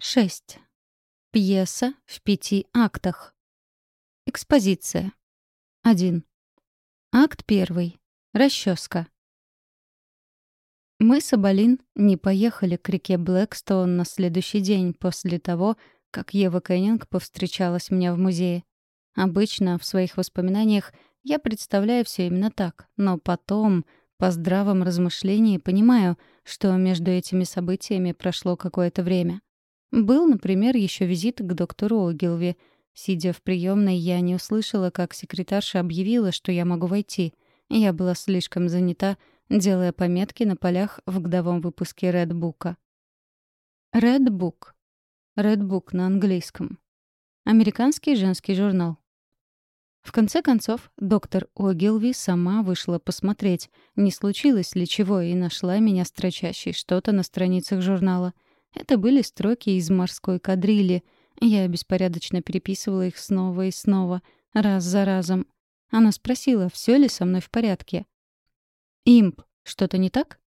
6. Пьеса в пяти актах. Экспозиция. 1. Акт 1. Расческа. Мы с Абалин не поехали к реке Блэкстоун на следующий день после того, как Ева Кеннинг повстречалась мне в музее. Обычно в своих воспоминаниях я представляю все именно так, но потом, по здравом размышлении, понимаю, что между этими событиями прошло какое-то время. Был, например, еще визит к доктору Огилви. Сидя в приемной, я не услышала, как секретарша объявила, что я могу войти. Я была слишком занята, делая пометки на полях в годовом выпуске Редбука. Редбук. Редбук на английском. Американский женский журнал. В конце концов, доктор Огилви сама вышла посмотреть, не случилось ли чего, и нашла меня строчащей что-то на страницах журнала — это были строки из морской кадрили. Я беспорядочно переписывала их снова и снова, раз за разом. Она спросила, все ли со мной в порядке. «Имп, что-то не так?»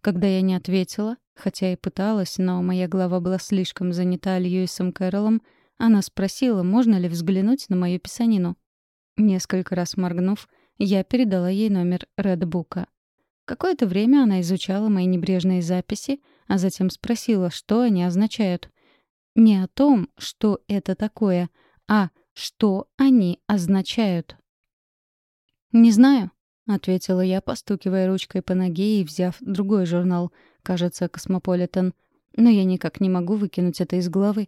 Когда я не ответила, хотя и пыталась, но моя голова была слишком занята Льюисом Кэрролом, она спросила, можно ли взглянуть на мою писанину. Несколько раз моргнув, я передала ей номер Редбука. Какое-то время она изучала мои небрежные записи, а затем спросила, что они означают. Не о том, что это такое, а что они означают. «Не знаю», — ответила я, постукивая ручкой по ноге и взяв другой журнал, кажется, «Космополитен». Но я никак не могу выкинуть это из головы.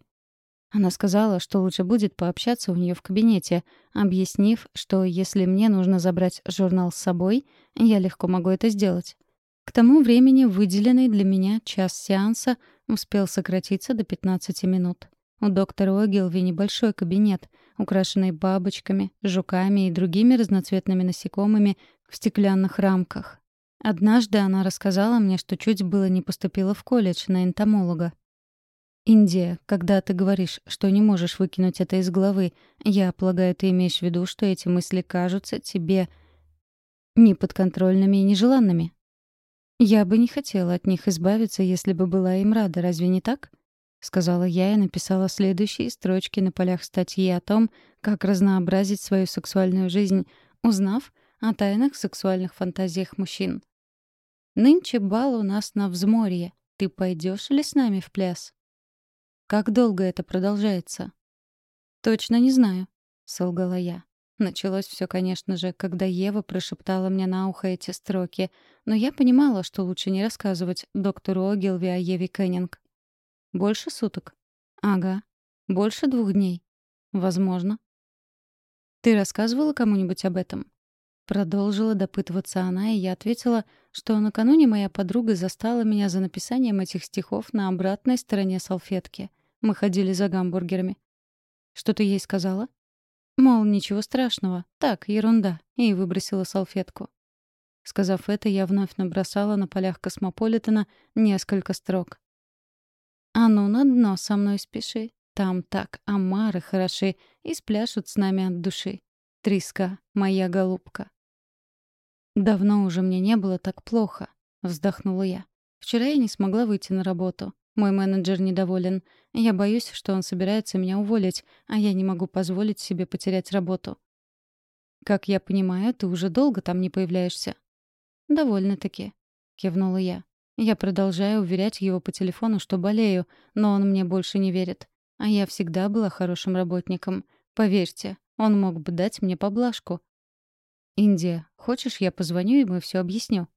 Она сказала, что лучше будет пообщаться у нее в кабинете, объяснив, что если мне нужно забрать журнал с собой, я легко могу это сделать. К тому времени выделенный для меня час сеанса успел сократиться до 15 минут. У доктора Огилви небольшой кабинет, украшенный бабочками, жуками и другими разноцветными насекомыми в стеклянных рамках. Однажды она рассказала мне, что чуть было не поступила в колледж на энтомолога. «Индия, когда ты говоришь, что не можешь выкинуть это из головы, я полагаю, ты имеешь в виду, что эти мысли кажутся тебе неподконтрольными и нежеланными?» «Я бы не хотела от них избавиться, если бы была им рада, разве не так?» — сказала я и написала следующие строчки на полях статьи о том, как разнообразить свою сексуальную жизнь, узнав о тайных сексуальных фантазиях мужчин. «Нынче бал у нас на взморье. Ты пойдешь ли с нами в пляс?» «Как долго это продолжается?» «Точно не знаю», — солгала я. Началось все, конечно же, когда Ева прошептала мне на ухо эти строки, но я понимала, что лучше не рассказывать доктору Огилви о Еве Кеннинг. «Больше суток?» «Ага. Больше двух дней?» «Возможно». «Ты рассказывала кому-нибудь об этом?» Продолжила допытываться она, и я ответила, что накануне моя подруга застала меня за написанием этих стихов на обратной стороне салфетки. Мы ходили за гамбургерами. «Что ты ей сказала?» Мол, ничего страшного, так, ерунда, и выбросила салфетку. Сказав это, я вновь набросала на полях Космополитена несколько строк. «А ну на дно со мной спеши, там так омары хороши и спляшут с нами от души. Триска, моя голубка». «Давно уже мне не было так плохо», — вздохнула я. «Вчера я не смогла выйти на работу. Мой менеджер недоволен. Я боюсь, что он собирается меня уволить, а я не могу позволить себе потерять работу. Как я понимаю, ты уже долго там не появляешься. Довольно-таки, кивнула я. Я продолжаю уверять его по телефону, что болею, но он мне больше не верит. А я всегда была хорошим работником. Поверьте, он мог бы дать мне поблажку. Индия, хочешь, я позвоню и мы все объясню?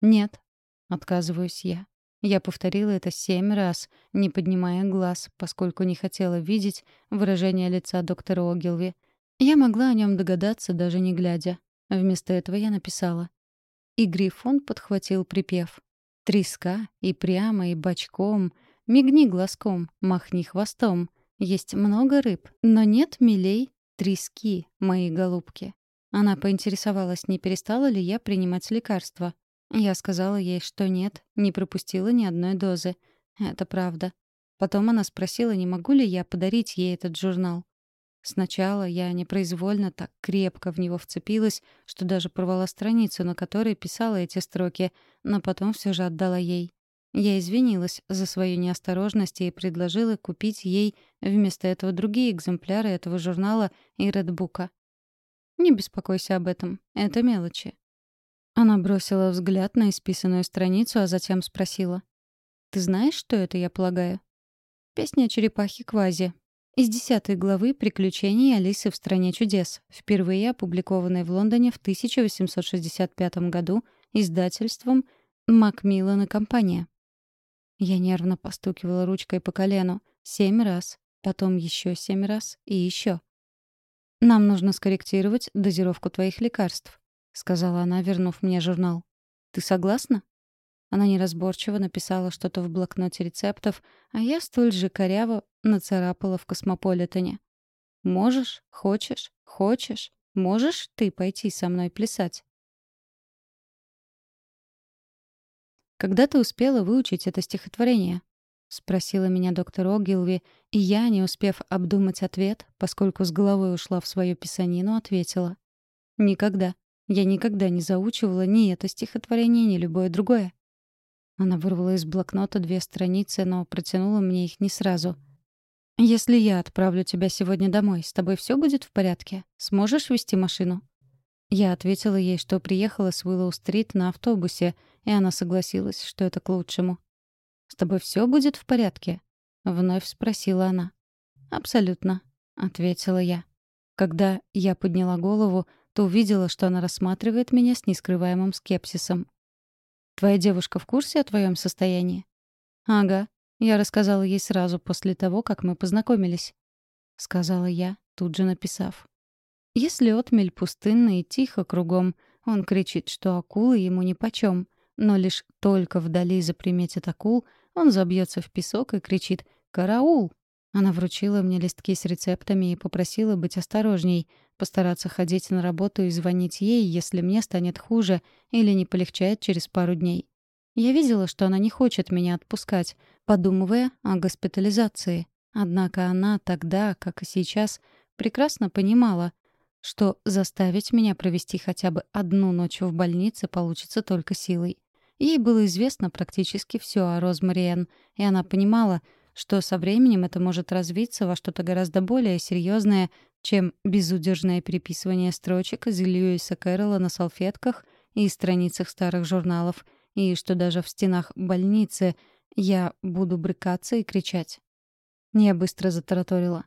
Нет, отказываюсь я. Я повторила это семь раз, не поднимая глаз, поскольку не хотела видеть выражение лица доктора Огилви. Я могла о нем догадаться, даже не глядя. Вместо этого я написала. И Грифон подхватил припев. «Треска, и прямо, и бочком, мигни глазком, махни хвостом. Есть много рыб, но нет милей трески, мои голубки». Она поинтересовалась, не перестала ли я принимать лекарства. Я сказала ей, что нет, не пропустила ни одной дозы. Это правда. Потом она спросила, не могу ли я подарить ей этот журнал. Сначала я непроизвольно так крепко в него вцепилась, что даже порвала страницу, на которой писала эти строки, но потом все же отдала ей. Я извинилась за свою неосторожность и предложила купить ей вместо этого другие экземпляры этого журнала и редбука. «Не беспокойся об этом. Это мелочи». Она бросила взгляд на исписанную страницу, а затем спросила. «Ты знаешь, что это, я полагаю?» «Песня черепахи Квази». Из десятой главы «Приключения Алисы в стране чудес», впервые опубликованной в Лондоне в 1865 году издательством «Макмиллан и компания». Я нервно постукивала ручкой по колену. Семь раз, потом еще семь раз и еще. «Нам нужно скорректировать дозировку твоих лекарств», — сказала она, вернув мне журнал. «Ты согласна?» Она неразборчиво написала что-то в блокноте рецептов, а я столь же коряво нацарапала в космополитене. «Можешь, хочешь, хочешь, можешь ты пойти со мной плясать?» «Когда ты успела выучить это стихотворение?» — спросила меня доктор Огилви, и я, не успев обдумать ответ, поскольку с головой ушла в свою писанину, ответила. «Никогда. Я никогда не заучивала ни это стихотворение, ни любое другое». Она вырвала из блокнота две страницы, но протянула мне их не сразу. «Если я отправлю тебя сегодня домой, с тобой все будет в порядке? Сможешь вести машину?» Я ответила ей, что приехала с Уиллоу-стрит на автобусе, и она согласилась, что это к лучшему. «С тобой все будет в порядке?» — вновь спросила она. «Абсолютно», — ответила я. Когда я подняла голову, то увидела, что она рассматривает меня с нескрываемым скепсисом. «Твоя девушка в курсе о твоем состоянии?» «Ага», — я рассказала ей сразу после того, как мы познакомились. Сказала я, тут же написав. Если отмель пустынна и тихо кругом, он кричит, что акулы ему нипочем. Но лишь только вдали заприметит акул, он забьется в песок и кричит «Караул!». Она вручила мне листки с рецептами и попросила быть осторожней, постараться ходить на работу и звонить ей, если мне станет хуже или не полегчает через пару дней. Я видела, что она не хочет меня отпускать, подумывая о госпитализации. Однако она тогда, как и сейчас, прекрасно понимала, что заставить меня провести хотя бы одну ночь в больнице получится только силой. Ей было известно практически все о Розмариен, и она понимала, что со временем это может развиться во что-то гораздо более серьезное, чем безудержное переписывание строчек из Льюиса Кэрролла на салфетках и страницах старых журналов, и что даже в стенах больницы я буду брыкаться и кричать. Я быстро затараторила.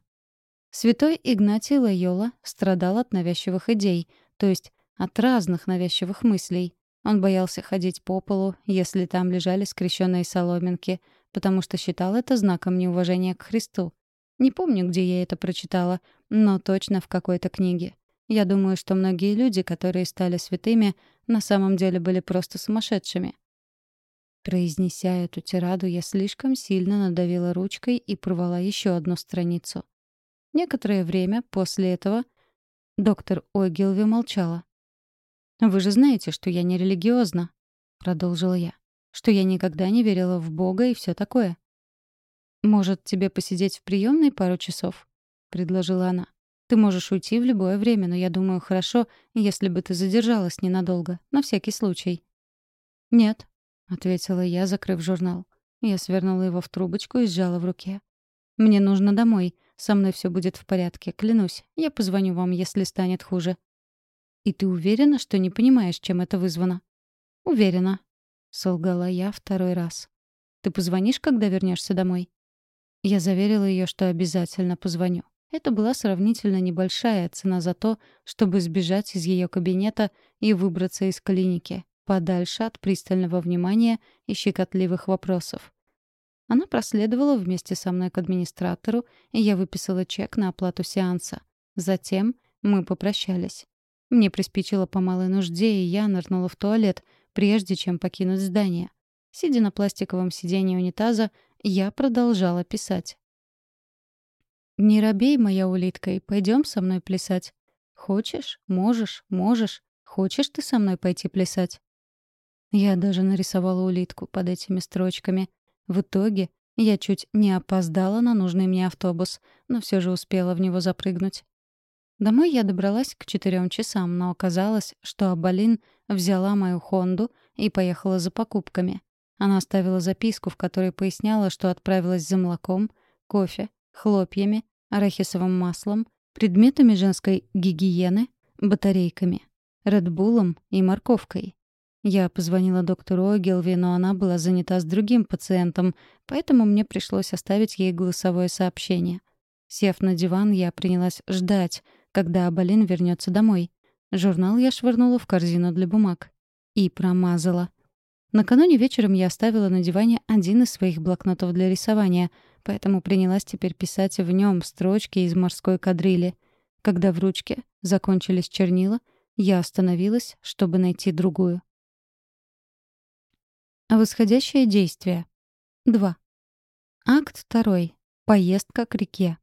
Святой Игнатий Лайола страдал от навязчивых идей, то есть от разных навязчивых мыслей. Он боялся ходить по полу, если там лежали скрещенные соломинки, потому что считал это знаком неуважения к Христу. Не помню, где я это прочитала, но точно в какой-то книге. Я думаю, что многие люди, которые стали святыми, на самом деле были просто сумасшедшими. Произнеся эту тираду, я слишком сильно надавила ручкой и порвала еще одну страницу. Некоторое время после этого доктор Ойгилви молчала. «Вы же знаете, что я не религиозна», — продолжила я, «что я никогда не верила в Бога и все такое». «Может, тебе посидеть в приемной пару часов?» — предложила она. «Ты можешь уйти в любое время, но я думаю, хорошо, если бы ты задержалась ненадолго, на всякий случай». «Нет», — ответила я, закрыв журнал. Я свернула его в трубочку и сжала в руке. «Мне нужно домой. Со мной все будет в порядке, клянусь. Я позвоню вам, если станет хуже». «И ты уверена, что не понимаешь, чем это вызвано?» «Уверена», — солгала я второй раз. «Ты позвонишь, когда вернешься домой?» Я заверила ее, что обязательно позвоню. Это была сравнительно небольшая цена за то, чтобы сбежать из ее кабинета и выбраться из клиники, подальше от пристального внимания и щекотливых вопросов. Она проследовала вместе со мной к администратору, и я выписала чек на оплату сеанса. Затем мы попрощались. Мне приспичило по малой нужде, и я нырнула в туалет, прежде чем покинуть здание. Сидя на пластиковом сиденье унитаза, я продолжала писать. «Не робей, моя улитка, и пойдем со мной плясать. Хочешь? Можешь? Можешь? Хочешь ты со мной пойти плясать?» Я даже нарисовала улитку под этими строчками. В итоге я чуть не опоздала на нужный мне автобус, но все же успела в него запрыгнуть. Домой я добралась к четырем часам, но оказалось, что Абалин взяла мою «Хонду» и поехала за покупками. Она оставила записку, в которой поясняла, что отправилась за молоком, кофе, хлопьями, арахисовым маслом, предметами женской гигиены, батарейками, редбулом и морковкой. Я позвонила доктору Огилви, но она была занята с другим пациентом, поэтому мне пришлось оставить ей голосовое сообщение. Сев на диван, я принялась ждать, когда Абалин вернется домой. Журнал я швырнула в корзину для бумаг. И промазала. Накануне вечером я оставила на диване один из своих блокнотов для рисования, поэтому принялась теперь писать в нем строчки из морской кадрили. Когда в ручке закончились чернила, я остановилась, чтобы найти другую. Восходящее действие. 2. Акт 2. Поездка к реке.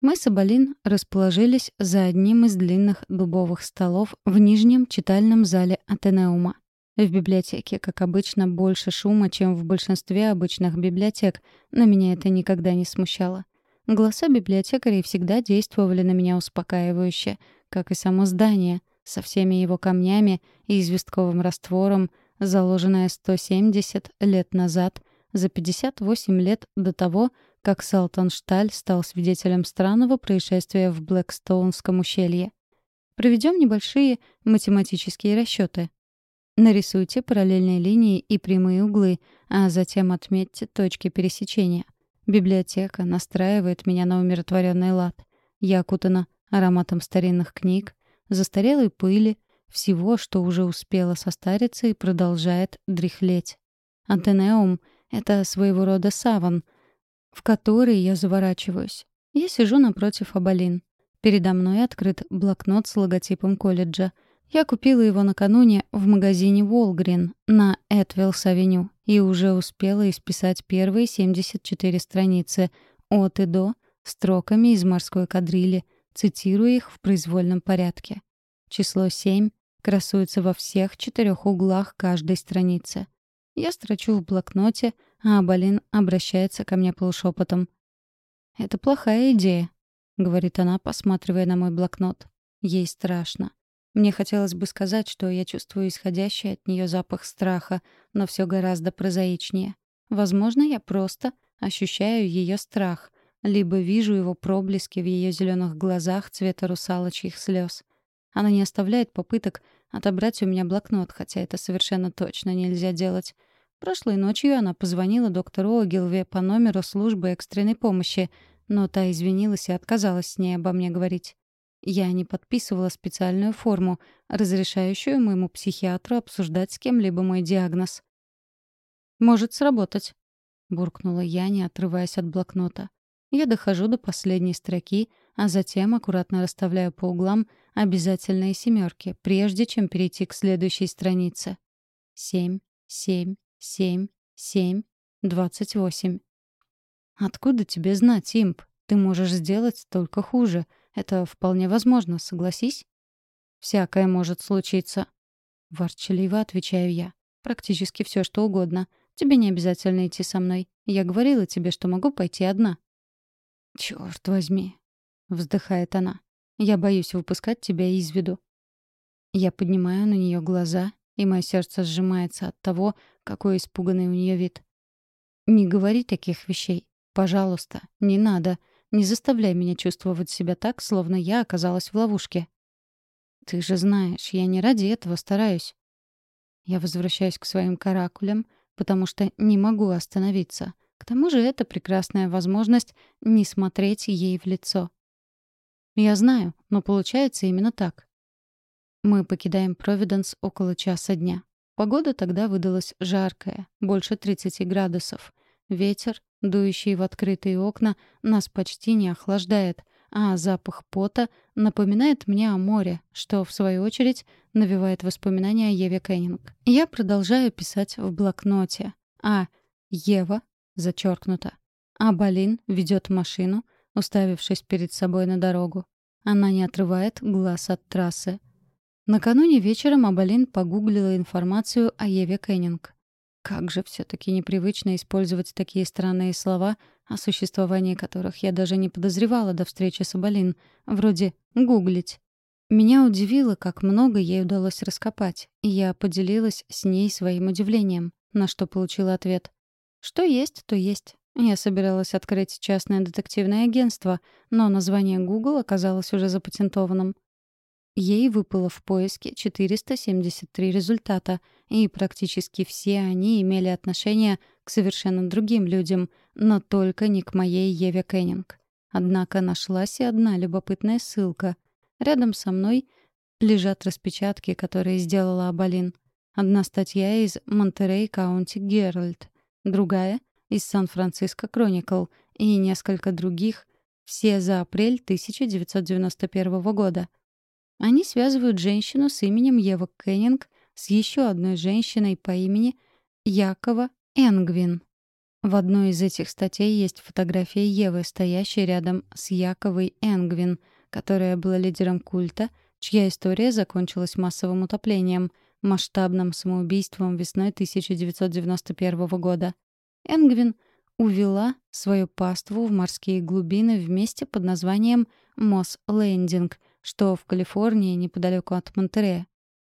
Мы с Абалин расположились за одним из длинных дубовых столов в нижнем читальном зале Атенеума. В библиотеке, как обычно, больше шума, чем в большинстве обычных библиотек, но меня это никогда не смущало. Голоса библиотекарей всегда действовали на меня успокаивающе, как и само здание, со всеми его камнями и известковым раствором, заложенное 170 лет назад, за 58 лет до того, как Салтоншталь стал свидетелем странного происшествия в Блэкстоунском ущелье. Проведем небольшие математические расчеты. Нарисуйте параллельные линии и прямые углы, а затем отметьте точки пересечения. Библиотека настраивает меня на умиротворенный лад. Я окутана ароматом старинных книг, застарелой пыли, всего, что уже успело состариться и продолжает дряхлеть. Антенеум — это своего рода саван — в который я заворачиваюсь. Я сижу напротив Абалин. Передо мной открыт блокнот с логотипом колледжа. Я купила его накануне в магазине Волгрин на Этвиллс-авеню и уже успела исписать первые 74 страницы от и до строками из морской кадрили, цитируя их в произвольном порядке. Число 7 красуется во всех четырех углах каждой страницы. Я строчу в блокноте, а Абалин обращается ко мне полушепотом. «Это плохая идея», — говорит она, посматривая на мой блокнот. Ей страшно. Мне хотелось бы сказать, что я чувствую исходящий от нее запах страха, но все гораздо прозаичнее. Возможно, я просто ощущаю ее страх, либо вижу его проблески в ее зеленых глазах цвета русалочьих слез. Она не оставляет попыток отобрать у меня блокнот, хотя это совершенно точно нельзя делать. Прошлой ночью она позвонила доктору Огилве по номеру службы экстренной помощи, но та извинилась и отказалась с ней обо мне говорить. Я не подписывала специальную форму, разрешающую моему психиатру обсуждать с кем-либо мой диагноз. «Может сработать», — буркнула я, не отрываясь от блокнота. Я дохожу до последней строки, а затем аккуратно расставляю по углам обязательные семерки, прежде чем перейти к следующей странице. Семь, семь, семь, семь, двадцать восемь. Откуда тебе знать, имп? Ты можешь сделать только хуже. Это вполне возможно, согласись? Всякое может случиться. Ворчаливо отвечаю я. Практически все, что угодно. Тебе не обязательно идти со мной. Я говорила тебе, что могу пойти одна. Черт возьми. Вздыхает она. Я боюсь выпускать тебя из виду. Я поднимаю на нее глаза и мое сердце сжимается от того, какой испуганный у нее вид. «Не говори таких вещей. Пожалуйста, не надо. Не заставляй меня чувствовать себя так, словно я оказалась в ловушке». «Ты же знаешь, я не ради этого стараюсь». Я возвращаюсь к своим каракулям, потому что не могу остановиться. К тому же это прекрасная возможность не смотреть ей в лицо. Я знаю, но получается именно так. Мы покидаем Провиденс около часа дня. Погода тогда выдалась жаркая, больше 30 градусов. Ветер, дующий в открытые окна, нас почти не охлаждает, а запах пота напоминает мне о море, что, в свою очередь, навевает воспоминания о Еве Кеннинг. Я продолжаю писать в блокноте, а Ева, зачеркнуто, а Балин ведет машину, уставившись перед собой на дорогу. Она не отрывает глаз от трассы. Накануне вечером Абалин погуглила информацию о Еве Кеннинг. Как же все таки непривычно использовать такие странные слова, о существовании которых я даже не подозревала до встречи с Абалин, вроде «гуглить». Меня удивило, как много ей удалось раскопать, и я поделилась с ней своим удивлением. на что получила ответ. «Что есть, то есть». Я собиралась открыть частное детективное агентство, но название Google оказалось уже запатентованным. Ей выпало в поиске 473 результата, и практически все они имели отношение к совершенно другим людям, но только не к моей Еве Кеннинг. Однако нашлась и одна любопытная ссылка. Рядом со мной лежат распечатки, которые сделала Абалин. Одна статья из Монтерей Каунти Геральд, другая — из Сан-Франциско Кроникл и несколько других, все за апрель 1991 года. Они связывают женщину с именем Ева Кеннинг с еще одной женщиной по имени Якова Энгвин. В одной из этих статей есть фотография Евы, стоящей рядом с Яковой Энгвин, которая была лидером культа, чья история закончилась массовым утоплением, масштабным самоубийством весной 1991 года. Энгвин увела свою паству в морские глубины в месте под названием Мосс Лендинг, что в Калифорнии неподалеку от Монтерея.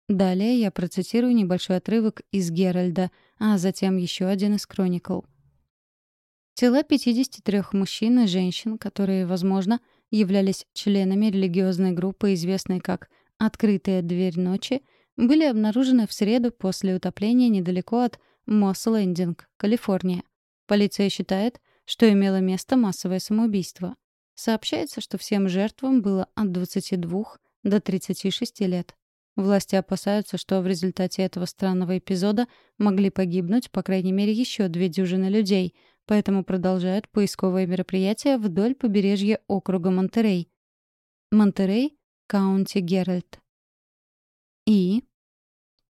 Далее я процитирую небольшой отрывок из Геральда, а затем еще один из Кроникл — Тела 53 мужчин и женщин, которые, возможно, являлись членами религиозной группы, известной как «Открытая дверь ночи», были обнаружены в среду после утопления недалеко от Мосс-Лендинг, Калифорния. Полиция считает, что имело место массовое самоубийство. Сообщается, что всем жертвам было от 22 до 36 лет. Власти опасаются, что в результате этого странного эпизода могли погибнуть по крайней мере еще две дюжины людей, поэтому продолжают поисковые мероприятия вдоль побережья округа Монтерей. Монтерей, Каунти Геральт. И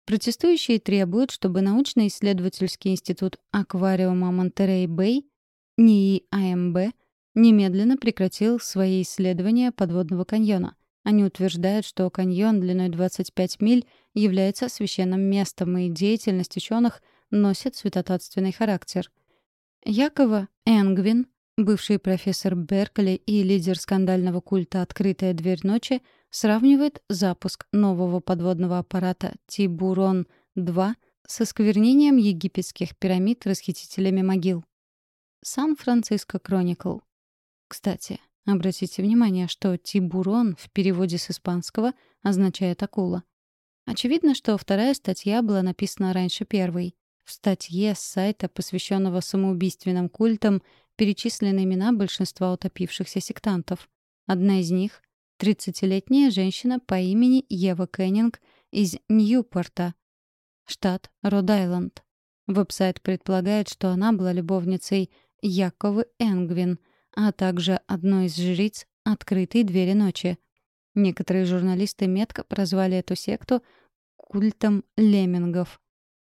Протестующие требуют, чтобы научно-исследовательский институт аквариума Монтерей-Бэй, НИИ АМБ, немедленно прекратил свои исследования подводного каньона. Они утверждают, что каньон длиной 25 миль является священным местом, и деятельность ученых носит святотатственный характер. Якова Энгвин, бывший профессор Беркли и лидер скандального культа «Открытая дверь ночи», сравнивает запуск нового подводного аппарата «Тибурон-2» с осквернением египетских пирамид расхитителями могил. Сан-Франциско Кроникл. Кстати, обратите внимание, что «тибурон» в переводе с испанского означает «акула». Очевидно, что вторая статья была написана раньше первой. В статье с сайта, посвященного самоубийственным культам, перечислены имена большинства утопившихся сектантов. Одна из них — 30-летняя женщина по имени Ева Кеннинг из Ньюпорта, штат Род-Айленд. Веб-сайт предполагает, что она была любовницей Яковы Энгвин, а также одной из жриц «Открытой двери ночи». Некоторые журналисты метко прозвали эту секту культом леммингов.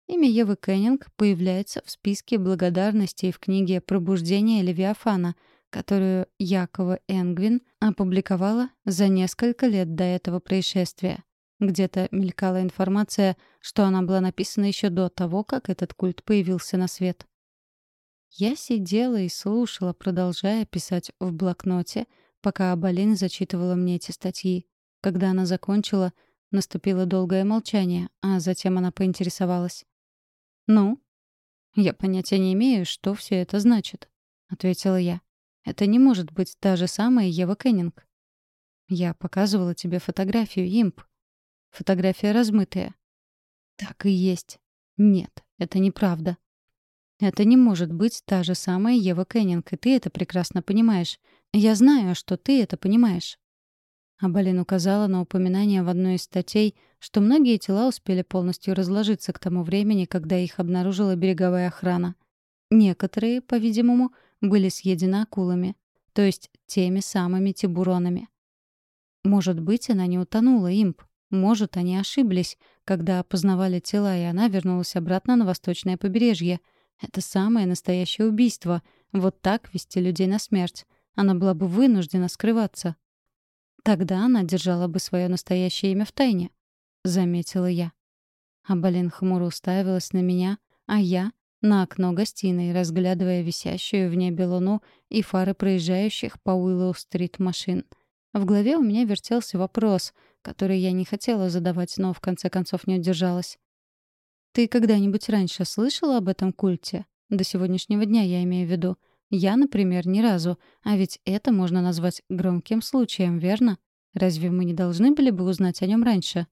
Имя Евы Кеннинг появляется в списке благодарностей в книге «Пробуждение Левиафана», которую Якова Энгвин опубликовала за несколько лет до этого происшествия. Где-то мелькала информация, что она была написана еще до того, как этот культ появился на свет. Я сидела и слушала, продолжая писать в блокноте, пока Абалин зачитывала мне эти статьи. Когда она закончила, наступило долгое молчание, а затем она поинтересовалась. «Ну?» «Я понятия не имею, что все это значит», — ответила я. «Это не может быть та же самая Ева Кеннинг». «Я показывала тебе фотографию, имп». «Фотография размытая». «Так и есть». «Нет, это неправда». «Это не может быть та же самая Ева Кеннинг, и ты это прекрасно понимаешь. Я знаю, что ты это понимаешь». Абалин указала на упоминание в одной из статей, что многие тела успели полностью разложиться к тому времени, когда их обнаружила береговая охрана. Некоторые, по-видимому, были съедены акулами, то есть теми самыми тибуронами. Может быть, она не утонула, имп. Может, они ошиблись, когда опознавали тела, и она вернулась обратно на восточное побережье. Это самое настоящее убийство. Вот так вести людей на смерть. Она была бы вынуждена скрываться. Тогда она держала бы свое настоящее имя в тайне, заметила я. Абалин хмуро уставилась на меня, а я — на окно гостиной, разглядывая висящую в небе луну и фары проезжающих по Уиллоу-стрит машин. В голове у меня вертелся вопрос, который я не хотела задавать, но в конце концов не удержалась. Ты когда-нибудь раньше слышала об этом культе? До сегодняшнего дня я имею в виду. Я, например, ни разу. А ведь это можно назвать громким случаем, верно? Разве мы не должны были бы узнать о нем раньше?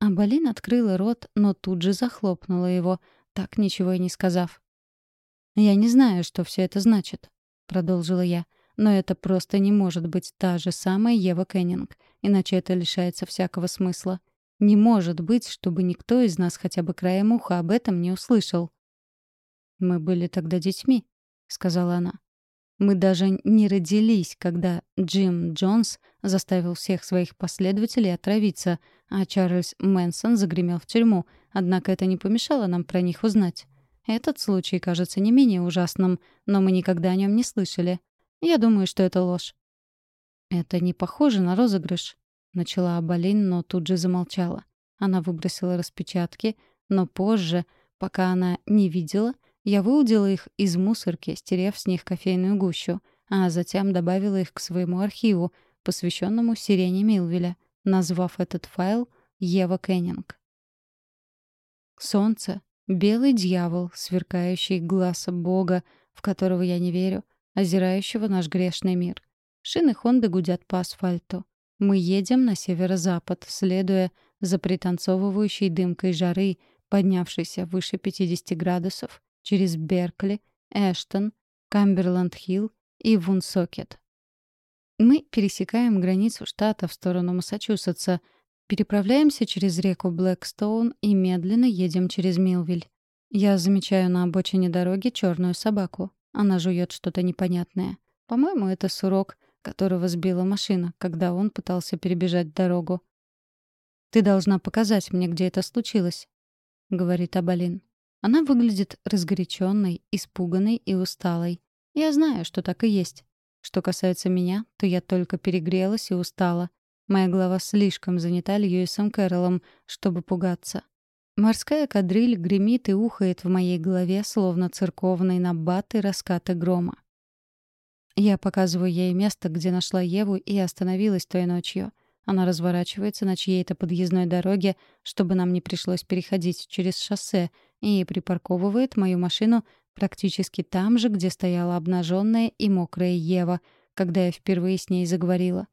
Абалин открыла рот, но тут же захлопнула его, так ничего и не сказав. «Я не знаю, что все это значит», — продолжила я. «Но это просто не может быть та же самая Ева Кеннинг, иначе это лишается всякого смысла. Не может быть, чтобы никто из нас хотя бы краем уха об этом не услышал». «Мы были тогда детьми», — сказала она. «Мы даже не родились, когда Джим Джонс заставил всех своих последователей отравиться, а Чарльз Мэнсон загремел в тюрьму, однако это не помешало нам про них узнать. Этот случай кажется не менее ужасным, но мы никогда о нем не слышали. Я думаю, что это ложь». «Это не похоже на розыгрыш», — начала Абалин, но тут же замолчала. Она выбросила распечатки, но позже, пока она не видела, я выудила их из мусорки, стерев с них кофейную гущу, а затем добавила их к своему архиву, посвященному Сирене Милвеля, назвав этот файл «Ева Кеннинг». Солнце Белый дьявол, сверкающий глаз Бога, в которого я не верю, озирающего наш грешный мир. Шины Хонды гудят по асфальту. Мы едем на северо-запад, следуя за пританцовывающей дымкой жары, поднявшейся выше 50 градусов, через Беркли, Эштон, Камберленд-Хилл и Вунсокет. Мы пересекаем границу штата в сторону Массачусетса — Переправляемся через реку Блэкстоун и медленно едем через Милвиль. Я замечаю на обочине дороги черную собаку. Она жует что-то непонятное. По-моему, это сурок, которого сбила машина, когда он пытался перебежать дорогу. «Ты должна показать мне, где это случилось», — говорит Абалин. Она выглядит разгоряченной, испуганной и усталой. Я знаю, что так и есть. Что касается меня, то я только перегрелась и устала. Моя голова слишком занята Льюисом Кэрроллом, чтобы пугаться. Морская кадриль гремит и ухает в моей голове, словно церковный набат и раскаты грома. Я показываю ей место, где нашла Еву и остановилась той ночью. Она разворачивается на чьей-то подъездной дороге, чтобы нам не пришлось переходить через шоссе, и припарковывает мою машину практически там же, где стояла обнаженная и мокрая Ева, когда я впервые с ней заговорила.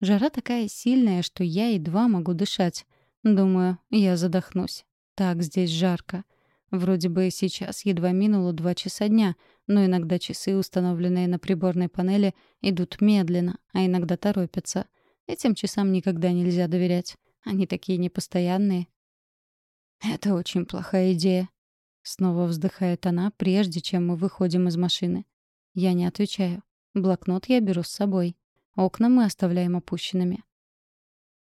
Жара такая сильная, что я едва могу дышать. Думаю, я задохнусь. Так здесь жарко. Вроде бы сейчас едва минуло два часа дня, но иногда часы, установленные на приборной панели, идут медленно, а иногда торопятся. Этим часам никогда нельзя доверять. Они такие непостоянные. «Это очень плохая идея», — снова вздыхает она, прежде чем мы выходим из машины. Я не отвечаю. Блокнот я беру с собой. Окна мы оставляем опущенными.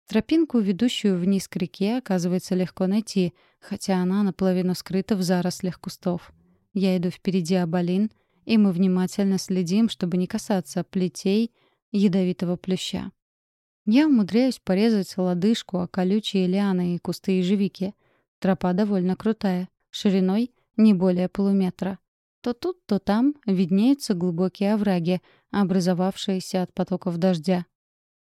Тропинку, ведущую вниз к реке, оказывается легко найти, хотя она наполовину скрыта в зарослях кустов. Я иду впереди Абалин, и мы внимательно следим, чтобы не касаться плетей ядовитого плюща. Я умудряюсь порезать лодыжку о колючие лианы и кусты ежевики. Тропа довольно крутая, шириной не более полуметра. То тут, то там виднеются глубокие овраги, образовавшиеся от потоков дождя.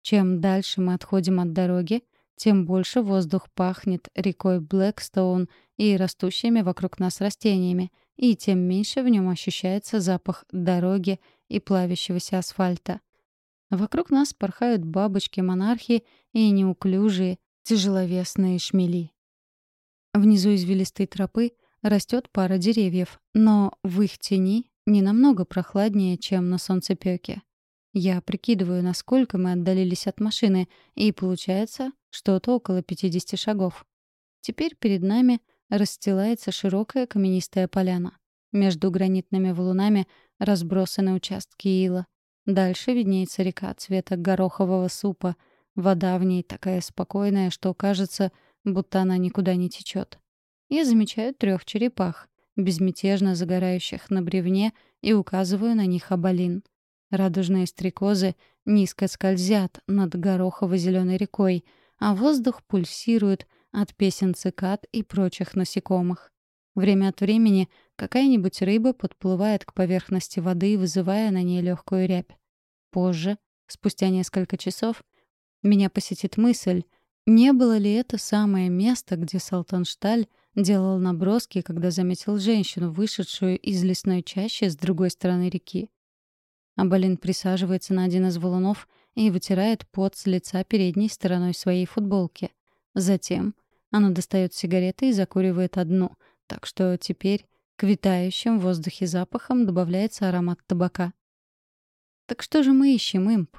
Чем дальше мы отходим от дороги, тем больше воздух пахнет рекой Блэкстоун и растущими вокруг нас растениями, и тем меньше в нем ощущается запах дороги и плавящегося асфальта. Вокруг нас порхают бабочки-монархи и неуклюжие, тяжеловесные шмели. Внизу извилистой тропы растет пара деревьев, но в их тени не намного прохладнее, чем на солнцепёке. Я прикидываю, насколько мы отдалились от машины, и получается что-то около 50 шагов. Теперь перед нами расстилается широкая каменистая поляна. Между гранитными валунами разбросаны участки ила. Дальше виднеется река цвета горохового супа. Вода в ней такая спокойная, что кажется, будто она никуда не течет. Я замечаю трех черепах, безмятежно загорающих на бревне, и указываю на них оболин. Радужные стрекозы низко скользят над горохово-зеленой рекой, а воздух пульсирует от песен цикад и прочих насекомых. Время от времени какая-нибудь рыба подплывает к поверхности воды, вызывая на ней легкую рябь. Позже, спустя несколько часов, меня посетит мысль, не было ли это самое место, где Салтаншталь делал наброски, когда заметил женщину, вышедшую из лесной чащи с другой стороны реки. Абалин присаживается на один из валунов и вытирает пот с лица передней стороной своей футболки. Затем она достает сигареты и закуривает одну, так что теперь к витающим в воздухе запахам добавляется аромат табака. «Так что же мы ищем, имп?»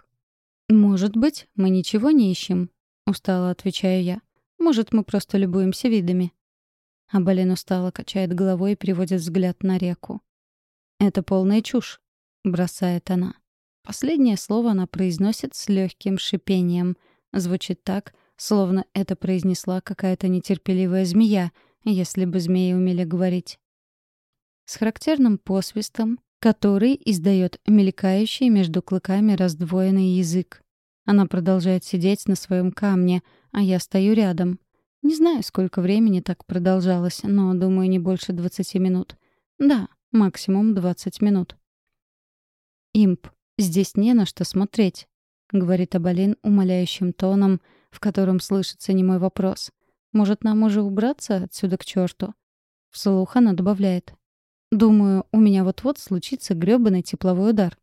«Может быть, мы ничего не ищем», — устало отвечаю я. «Может, мы просто любуемся видами». Абалин устало качает головой и переводит взгляд на реку. «Это полная чушь», — бросает она. Последнее слово она произносит с легким шипением. Звучит так, словно это произнесла какая-то нетерпеливая змея, если бы змеи умели говорить. С характерным посвистом, который издает мелькающий между клыками раздвоенный язык. Она продолжает сидеть на своем камне, а я стою рядом. Не знаю, сколько времени так продолжалось, но, думаю, не больше двадцати минут. Да, максимум двадцать минут. «Имп, здесь не на что смотреть», — говорит Абалин умоляющим тоном, в котором слышится немой вопрос. «Может, нам уже убраться отсюда к черту?» Вслух она добавляет. Думаю, у меня вот-вот случится грёбаный тепловой удар.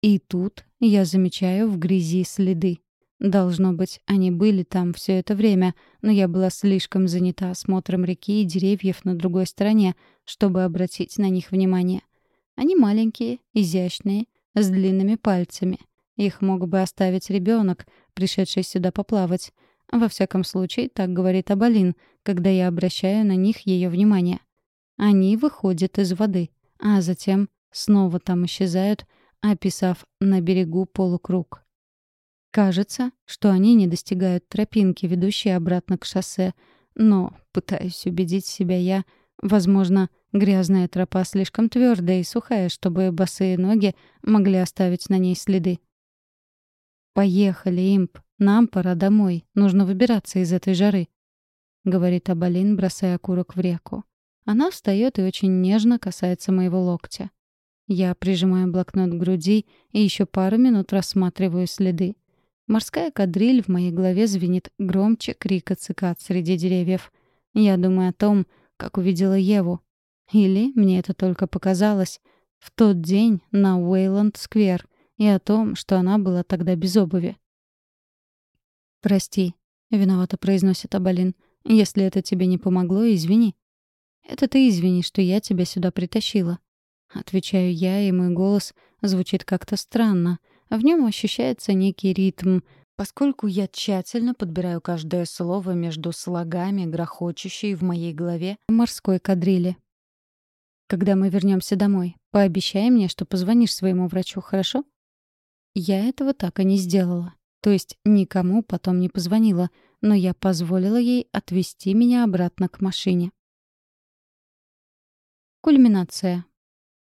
И тут я замечаю в грязи следы. Должно быть, они были там все это время, но я была слишком занята осмотром реки и деревьев на другой стороне, чтобы обратить на них внимание. Они маленькие, изящные, с длинными пальцами. Их мог бы оставить ребенок, пришедший сюда поплавать. Во всяком случае, так говорит Абалин, когда я обращаю на них ее внимание. Они выходят из воды, а затем снова там исчезают, описав на берегу полукруг. Кажется, что они не достигают тропинки, ведущей обратно к шоссе, но, пытаюсь убедить себя я, возможно, грязная тропа слишком твердая и сухая, чтобы босые ноги могли оставить на ней следы. «Поехали, имп, нам пора домой, нужно выбираться из этой жары», — говорит Абалин, бросая окурок в реку. Она встает и очень нежно касается моего локтя. Я прижимаю блокнот к груди и еще пару минут рассматриваю следы. Морская кадриль в моей голове звенит громче крика цикад среди деревьев. Я думаю о том, как увидела Еву. Или мне это только показалось. В тот день на Уэйланд-сквер. И о том, что она была тогда без обуви. «Прости», — виновато произносит Абалин. «Если это тебе не помогло, извини». «Это ты извини, что я тебя сюда притащила». Отвечаю я, и мой голос звучит как-то странно. В нем ощущается некий ритм, поскольку я тщательно подбираю каждое слово между слогами, грохочущей в моей голове морской кадрили. «Когда мы вернемся домой, пообещай мне, что позвонишь своему врачу, хорошо?» Я этого так и не сделала. То есть никому потом не позвонила, но я позволила ей отвезти меня обратно к машине. Кульминация.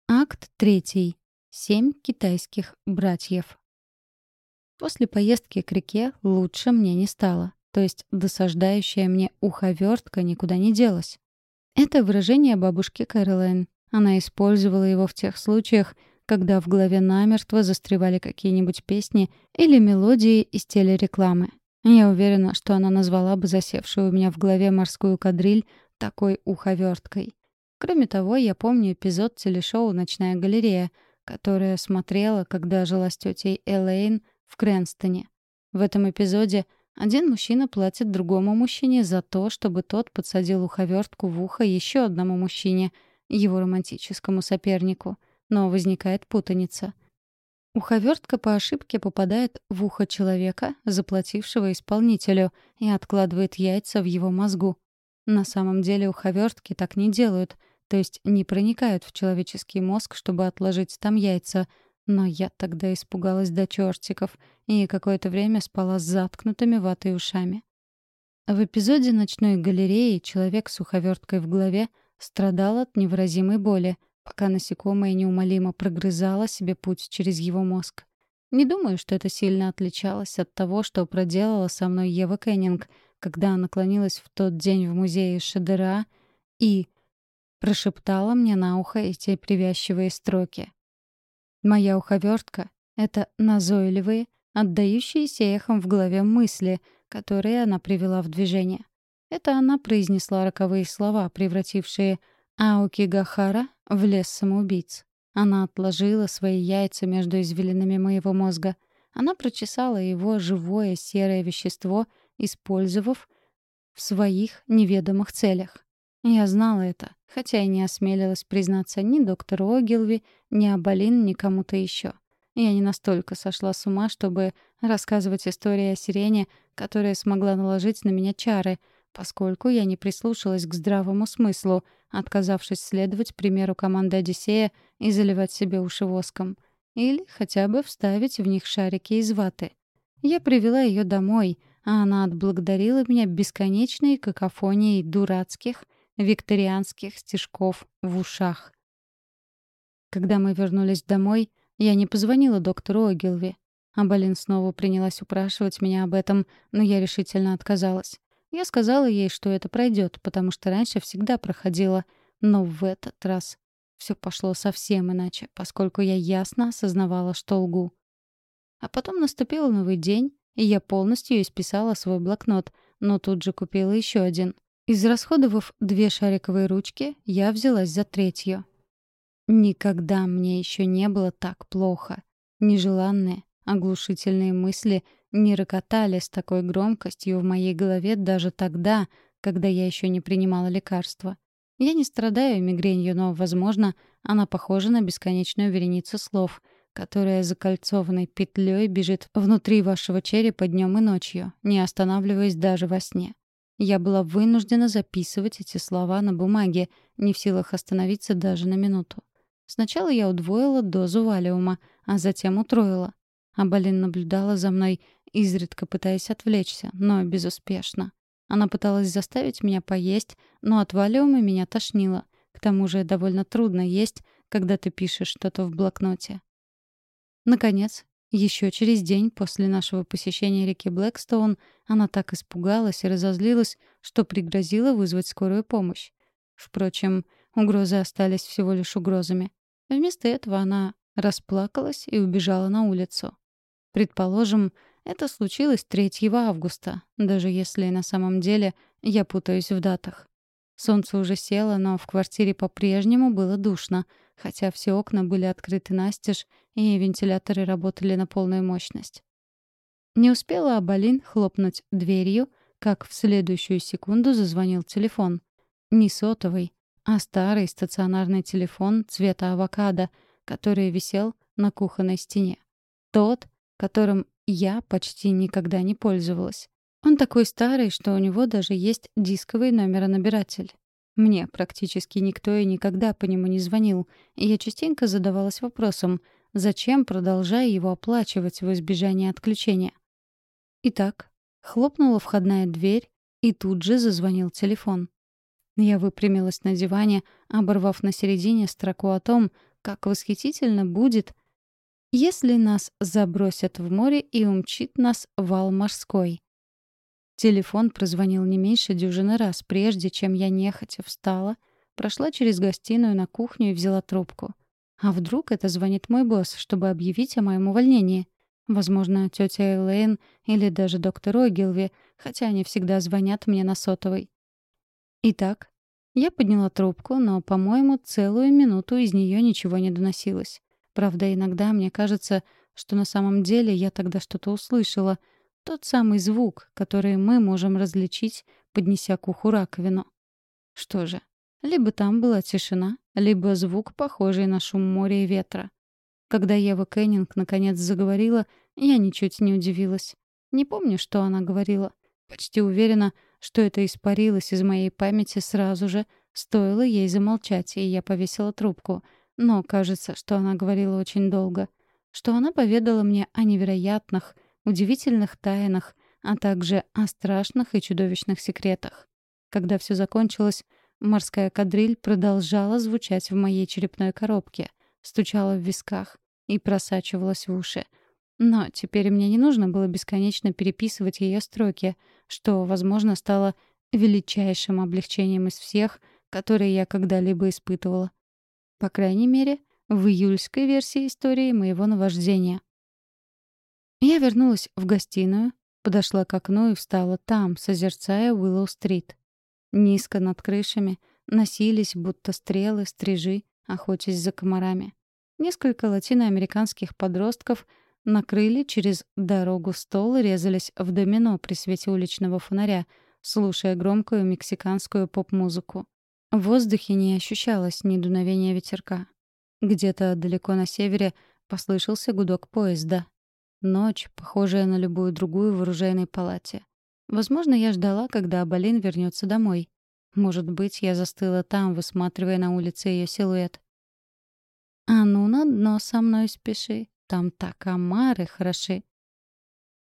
Акт третий. Семь китайских братьев. После поездки к реке лучше мне не стало. То есть досаждающая мне уховертка никуда не делась. Это выражение бабушки Кэролайн. Она использовала его в тех случаях, когда в голове намертво застревали какие-нибудь песни или мелодии из телерекламы. Я уверена, что она назвала бы засевшую у меня в голове морскую кадриль такой уховерткой. Кроме того, я помню эпизод телешоу «Ночная галерея», которое смотрела, когда жила с тетей Элейн в Крэнстоне. В этом эпизоде один мужчина платит другому мужчине за то, чтобы тот подсадил уховертку в ухо еще одному мужчине, его романтическому сопернику. Но возникает путаница. Уховертка по ошибке попадает в ухо человека, заплатившего исполнителю, и откладывает яйца в его мозгу. На самом деле уховертки так не делают — то есть не проникают в человеческий мозг, чтобы отложить там яйца. Но я тогда испугалась до чертиков и какое-то время спала с заткнутыми ватой ушами. В эпизоде «Ночной галереи» человек с уховерткой в голове страдал от невыразимой боли, пока насекомое неумолимо прогрызало себе путь через его мозг. Не думаю, что это сильно отличалось от того, что проделала со мной Ева Кеннинг, когда наклонилась в тот день в музее Шедера и прошептала мне на ухо эти привязчивые строки. Моя уховертка — это назойливые, отдающиеся эхом в голове мысли, которые она привела в движение. Это она произнесла роковые слова, превратившие Аокигахара в лес самоубийц. Она отложила свои яйца между извилинами моего мозга. Она прочесала его живое серое вещество, использовав в своих неведомых целях. Я знала это, хотя и не осмелилась признаться ни доктору Огилви, ни Абалин, ни кому-то еще. Я не настолько сошла с ума, чтобы рассказывать истории о сирене, которая смогла наложить на меня чары, поскольку я не прислушалась к здравому смыслу, отказавшись следовать примеру команды Одиссея и заливать себе уши воском. Или хотя бы вставить в них шарики из ваты. Я привела ее домой, а она отблагодарила меня бесконечной какофонией дурацких, викторианских стишков в ушах. Когда мы вернулись домой, я не позвонила доктору Огилви. Абалин снова принялась упрашивать меня об этом, но я решительно отказалась. Я сказала ей, что это пройдет, потому что раньше всегда проходило, но в этот раз все пошло совсем иначе, поскольку я ясно осознавала, что лгу. А потом наступил новый день, и я полностью исписала свой блокнот, но тут же купила еще один. Израсходовав две шариковые ручки, я взялась за третью. Никогда мне еще не было так плохо. Нежеланные, оглушительные мысли не рокотали с такой громкостью в моей голове даже тогда, когда я еще не принимала лекарства. Я не страдаю мигренью, но, возможно, она похожа на бесконечную вереницу слов, которая закольцованной петлей бежит внутри вашего черепа днем и ночью, не останавливаясь даже во сне. Я была вынуждена записывать эти слова на бумаге, не в силах остановиться даже на минуту. Сначала я удвоила дозу валиума, а затем утроила. Абалин наблюдала за мной, изредка пытаясь отвлечься, но безуспешно. Она пыталась заставить меня поесть, но от валиума меня тошнило. К тому же довольно трудно есть, когда ты пишешь что-то в блокноте. Наконец, еще через день после нашего посещения реки Блэкстоун она так испугалась и разозлилась, что пригрозила вызвать скорую помощь. Впрочем, угрозы остались всего лишь угрозами. Вместо этого она расплакалась и убежала на улицу. Предположим, это случилось 3 августа, даже если на самом деле я путаюсь в датах. Солнце уже село, но в квартире по-прежнему было душно — хотя все окна были открыты настежь, и вентиляторы работали на полную мощность. Не успела Абалин хлопнуть дверью, как в следующую секунду зазвонил телефон. Не сотовый, а старый стационарный телефон цвета авокадо, который висел на кухонной стене. Тот, которым я почти никогда не пользовалась. Он такой старый, что у него даже есть дисковый номеронабиратель. Мне практически никто и никогда по нему не звонил, я частенько задавалась вопросом, зачем продолжая его оплачивать в избежание отключения. Итак, хлопнула входная дверь, и тут же зазвонил телефон. Я выпрямилась на диване, оборвав на середине строку о том, как восхитительно будет, если нас забросят в море и умчит нас вал морской. Телефон прозвонил не меньше дюжины раз, прежде чем я нехотя встала, прошла через гостиную на кухню и взяла трубку. А вдруг это звонит мой босс, чтобы объявить о моем увольнении? Возможно, тетя Элейн или даже доктор Огилви, хотя они всегда звонят мне на сотовый. Итак, я подняла трубку, но, по-моему, целую минуту из нее ничего не доносилось. Правда, иногда мне кажется, что на самом деле я тогда что-то услышала — тот самый звук, который мы можем различить, поднеся к уху раковину. Что же, либо там была тишина, либо звук, похожий на шум моря и ветра. Когда Ева Кеннинг наконец заговорила, я ничуть не удивилась. Не помню, что она говорила. Почти уверена, что это испарилось из моей памяти сразу же, стоило ей замолчать, и я повесила трубку. Но кажется, что она говорила очень долго. Что она поведала мне о невероятных, удивительных тайнах, а также о страшных и чудовищных секретах. Когда все закончилось, морская кадриль продолжала звучать в моей черепной коробке, стучала в висках и просачивалась в уши. Но теперь мне не нужно было бесконечно переписывать ее строки, что, возможно, стало величайшим облегчением из всех, которые я когда-либо испытывала. По крайней мере, в июльской версии истории моего наваждения. Я вернулась в гостиную, подошла к окну и встала там, созерцая Уиллоу-стрит. низко над крышами, носились, будто стрелы, стрижи, охотясь за комарами. Несколько латиноамериканских подростков накрыли через дорогу стол и резались в домино при свете уличного фонаря, слушая громкую мексиканскую поп-музыку. В воздухе не ощущалось ни дуновения ветерка. Где-то далеко на севере послышался гудок поезда. Ночь, похожая на любую другую в оружейной палате. Возможно, я ждала, когда Абалин вернется домой. Может быть, я застыла там, высматривая на улице ее силуэт. «А ну на дно со мной спеши, там так омары хороши».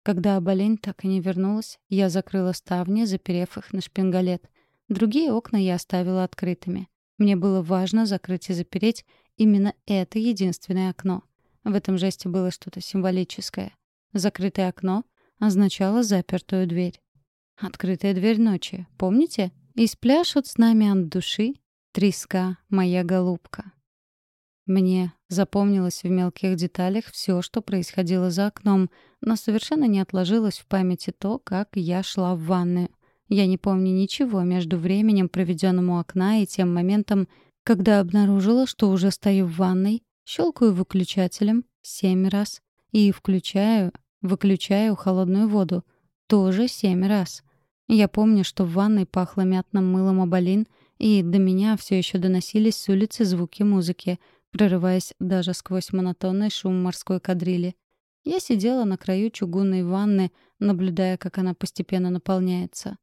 Когда Абалин так и не вернулась, я закрыла ставни, заперев их на шпингалет. Другие окна я оставила открытыми. Мне было важно закрыть и запереть именно это единственное окно. В этом жесте было что-то символическое. Закрытое окно означало запертую дверь. Открытая дверь ночи, помните? И спляшут с нами от души треска моя голубка. Мне запомнилось в мелких деталях все, что происходило за окном, но совершенно не отложилось в памяти то, как я шла в ванную. Я не помню ничего между временем, проведенным у окна, и тем моментом, когда обнаружила, что уже стою в ванной, щелкаю выключателем семь раз и включаю, выключаю холодную воду тоже семь раз. Я помню, что в ванной пахло мятным мылом оболин, и до меня все еще доносились с улицы звуки музыки, прорываясь даже сквозь монотонный шум морской кадрили. Я сидела на краю чугунной ванны, наблюдая, как она постепенно наполняется.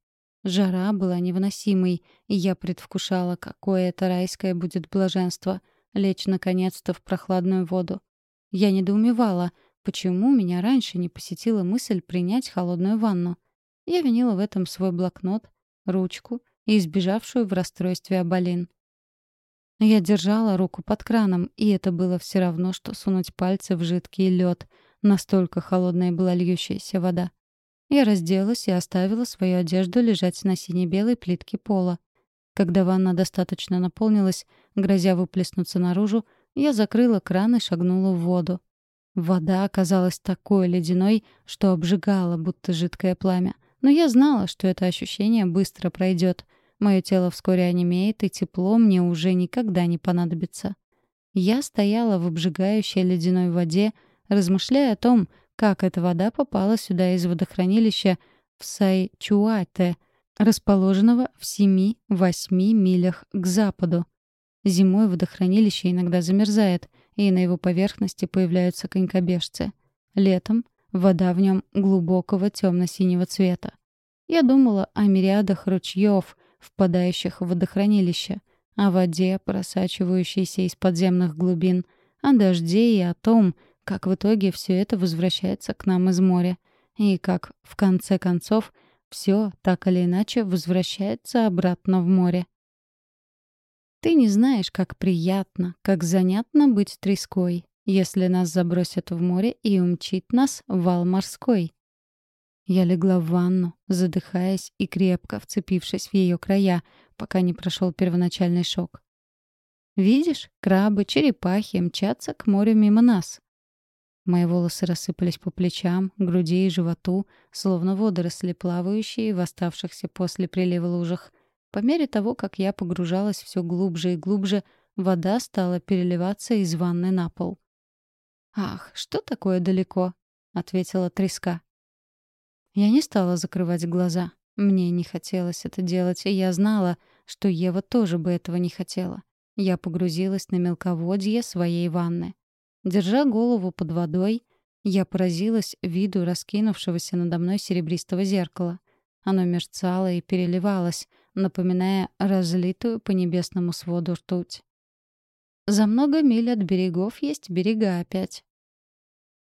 Жара была невыносимой, и я предвкушала, какое это райское будет блаженство — лечь наконец-то в прохладную воду. Я недоумевала, почему меня раньше не посетила мысль принять холодную ванну. Я винила в этом свой блокнот, ручку и избежавшую в расстройстве Абалин. Я держала руку под краном, и это было все равно, что сунуть пальцы в жидкий лед. Настолько холодная была льющаяся вода. Я разделась и оставила свою одежду лежать на сине-белой плитке пола. Когда ванна достаточно наполнилась, грозя выплеснуться наружу, я закрыла кран и шагнула в воду. Вода оказалась такой ледяной, что обжигала, будто жидкое пламя. Но я знала, что это ощущение быстро пройдет. Мое тело вскоре онемеет, и тепло мне уже никогда не понадобится. Я стояла в обжигающей ледяной воде, размышляя о том, как эта вода попала сюда из водохранилища в Сайчуате, расположенного в 7-8 милях к западу. Зимой водохранилище иногда замерзает, и на его поверхности появляются конькобежцы. Летом Вода в нем глубокого темно-синего цвета. Я думала о мириадах ручьев, впадающих в водохранилище, о воде, просачивающейся из подземных глубин, о дожде и о том, как в итоге все это возвращается к нам из моря, и как, в конце концов, все так или иначе возвращается обратно в море. Ты не знаешь, как приятно, как занятно быть треской, если нас забросят в море и умчит нас вал морской. Я легла в ванну, задыхаясь и крепко вцепившись в ее края, пока не прошел первоначальный шок. «Видишь, крабы, черепахи мчатся к морю мимо нас». Мои волосы рассыпались по плечам, груди и животу, словно водоросли, плавающие в оставшихся после прилива лужах. По мере того, как я погружалась все глубже и глубже, вода стала переливаться из ванны на пол. «Ах, что такое далеко?» — ответила треска. Я не стала закрывать глаза. Мне не хотелось это делать, и я знала, что Ева тоже бы этого не хотела. Я погрузилась на мелководье своей ванны. Держа голову под водой, я поразилась виду раскинувшегося надо мной серебристого зеркала. Оно мерцало и переливалось, напоминая разлитую по небесному своду ртуть. За много миль от берегов есть берега опять.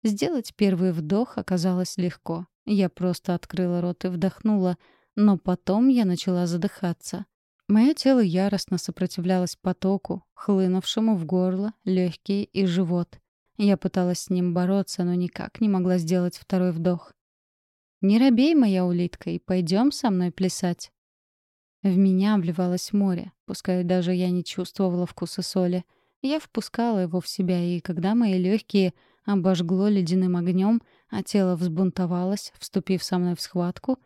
Сделать первый вдох оказалось легко. Я просто открыла рот и вдохнула, но потом я начала задыхаться. Мое тело яростно сопротивлялось потоку, хлынувшему в горло, легкие и живот. Я пыталась с ним бороться, но никак не могла сделать второй вдох. «Не робей, моя улитка, и пойдем со мной плясать». В меня вливалось море, пускай даже я не чувствовала вкуса соли — я впускала его в себя, и когда мои легкие обожгло ледяным огнем, а тело взбунтовалось, вступив со мной в схватку,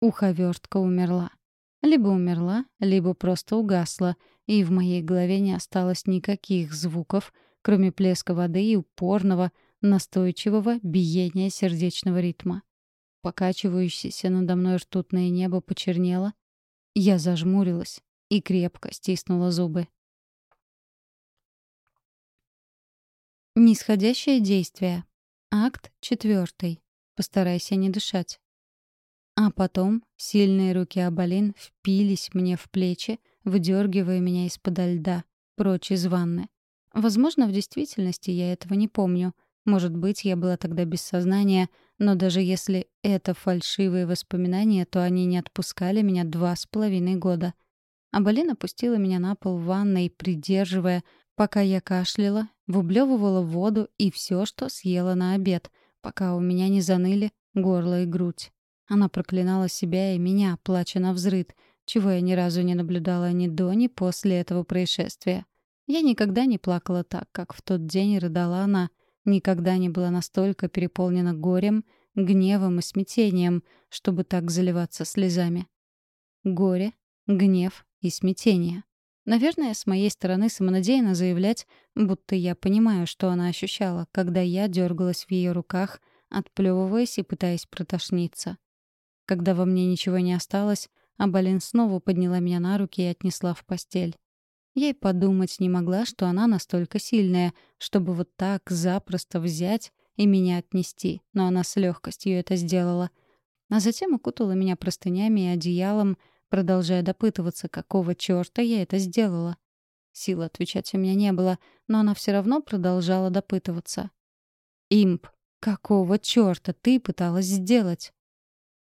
уховертка умерла. Либо умерла, либо просто угасла, и в моей голове не осталось никаких звуков, кроме плеска воды и упорного, настойчивого биения сердечного ритма. Покачивающееся надо мной ртутное небо почернело. Я зажмурилась и крепко стиснула зубы. Нисходящее действие. Акт четвертый. Постарайся не дышать. А потом сильные руки Абалин впились мне в плечи, выдергивая меня из-под льда, прочь из ванны. Возможно, в действительности я этого не помню. Может быть, я была тогда без сознания, но даже если это фальшивые воспоминания, то они не отпускали меня два с половиной года. Абалин опустила меня на пол в ванной, придерживая, пока я кашляла, вублевывала воду и все, что съела на обед, пока у меня не заныли горло и грудь. Она проклинала себя и меня, плача на взрыд, чего я ни разу не наблюдала ни до, ни после этого происшествия. Я никогда не плакала так, как в тот день рыдала она, никогда не была настолько переполнена горем, гневом и смятением, чтобы так заливаться слезами. Горе, гнев и смятение. Наверное, с моей стороны самонадеянно заявлять, будто я понимаю, что она ощущала, когда я дергалась в ее руках, отплевываясь и пытаясь протошниться. Когда во мне ничего не осталось, Абалин снова подняла меня на руки и отнесла в постель. Я и подумать не могла, что она настолько сильная, чтобы вот так запросто взять и меня отнести, но она с легкостью это сделала. А затем укутала меня простынями и одеялом, продолжая допытываться, какого чёрта я это сделала. Сил отвечать у меня не было, но она все равно продолжала допытываться. «Имп, какого чёрта ты пыталась сделать?»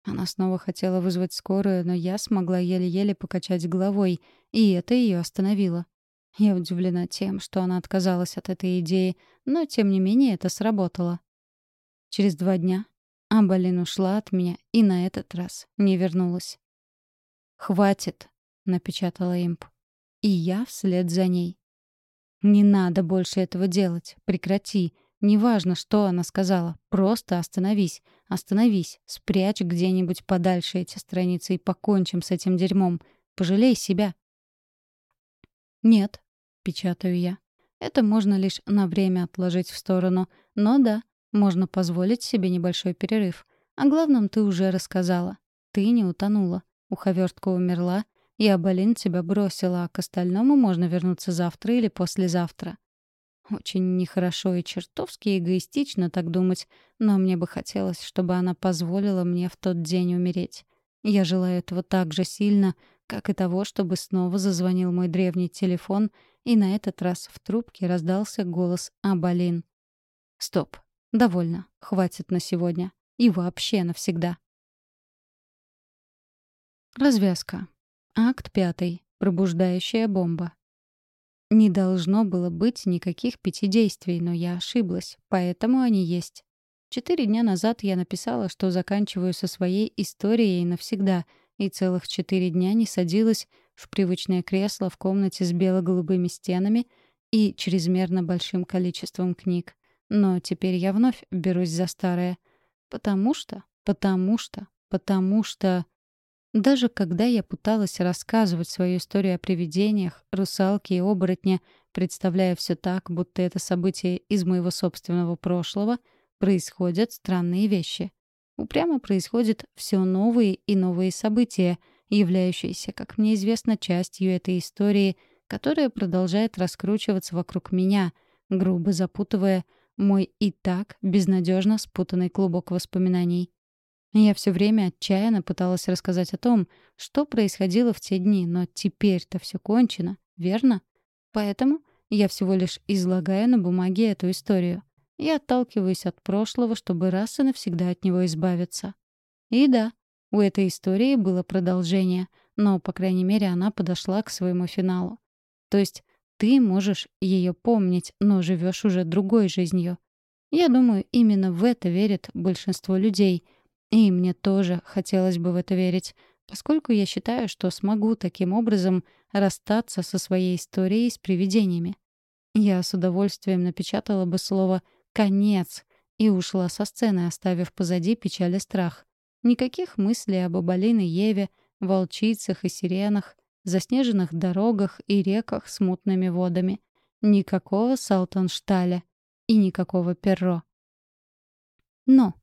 Она снова хотела вызвать скорую, но я смогла еле-еле покачать головой, и это ее остановило. Я удивлена тем, что она отказалась от этой идеи, но тем не менее это сработало. Через два дня Амбалин ушла от меня и на этот раз не вернулась. «Хватит», — напечатала имп. И я вслед за ней. «Не надо больше этого делать. Прекрати. Неважно, что она сказала. Просто остановись. Остановись. Спрячь где-нибудь подальше эти страницы и покончим с этим дерьмом. Пожалей себя». «Нет», — печатаю я. «Это можно лишь на время отложить в сторону. Но да, можно позволить себе небольшой перерыв. О главном ты уже рассказала. Ты не утонула. Уховертка умерла, и Абалин тебя бросила, а к остальному можно вернуться завтра или послезавтра. Очень нехорошо и чертовски эгоистично так думать, но мне бы хотелось, чтобы она позволила мне в тот день умереть. Я желаю этого так же сильно, как и того, чтобы снова зазвонил мой древний телефон, и на этот раз в трубке раздался голос Абалин. «Стоп. Довольно. Хватит на сегодня. И вообще навсегда». Развязка. Акт пятый. Пробуждающая бомба. Не должно было быть никаких пяти действий, но я ошиблась, поэтому они есть. Четыре дня назад я написала, что заканчиваю со своей историей навсегда, и целых четыре дня не садилась в привычное кресло в комнате с бело-голубыми стенами и чрезмерно большим количеством книг. Но теперь я вновь берусь за старое. Потому что, потому что, потому что... Даже когда я пыталась рассказывать свою историю о привидениях, русалке и оборотне, представляя все так, будто это событие из моего собственного прошлого, происходят странные вещи. Упрямо происходят все новые и новые события, являющиеся, как мне известно, частью этой истории, которая продолжает раскручиваться вокруг меня, грубо запутывая мой и так безнадежно спутанный клубок воспоминаний. Я все время отчаянно пыталась рассказать о том, что происходило в те дни, но теперь-то все кончено, верно? Поэтому я всего лишь излагаю на бумаге эту историю. Я отталкиваюсь от прошлого, чтобы раз и навсегда от него избавиться. И да, у этой истории было продолжение, но, по крайней мере, она подошла к своему финалу. То есть ты можешь ее помнить, но живешь уже другой жизнью. Я думаю, именно в это верит большинство людей — и мне тоже хотелось бы в это верить, поскольку я считаю, что смогу таким образом расстаться со своей историей с привидениями. Я с удовольствием напечатала бы слово «конец» и ушла со сцены, оставив позади печаль и страх. Никаких мыслей об Абалин и Еве, волчицах и сиренах, заснеженных дорогах и реках с мутными водами. Никакого Салтоншталя и никакого Перро. Но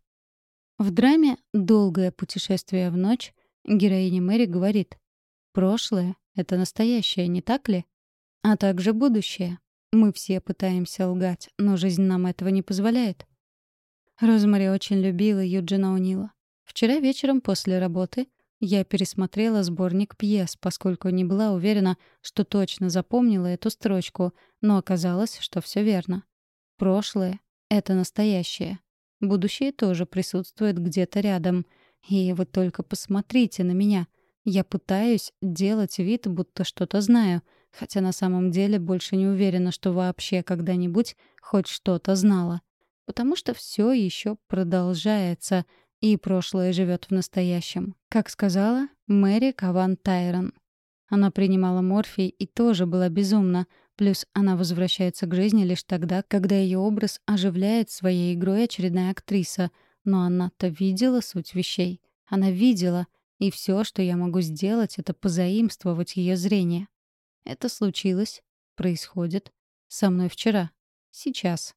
в драме «Долгое путешествие в ночь» героиня Мэри говорит «Прошлое — это настоящее, не так ли? А также будущее. Мы все пытаемся лгать, но жизнь нам этого не позволяет». Розмари очень любила Юджина Унила. Вчера вечером после работы я пересмотрела сборник пьес, поскольку не была уверена, что точно запомнила эту строчку, но оказалось, что все верно. Прошлое — это настоящее. Будущее тоже присутствует где-то рядом. И вы только посмотрите на меня. Я пытаюсь делать вид, будто что-то знаю, хотя на самом деле больше не уверена, что вообще когда-нибудь хоть что-то знала. Потому что все еще продолжается, и прошлое живет в настоящем. Как сказала Мэри Каван Тайрон. Она принимала морфий и тоже была безумна, Плюс она возвращается к жизни лишь тогда, когда ее образ оживляет своей игрой очередная актриса. Но она-то видела суть вещей. Она видела, и все, что я могу сделать, это позаимствовать ее зрение. Это случилось, происходит, со мной вчера, сейчас.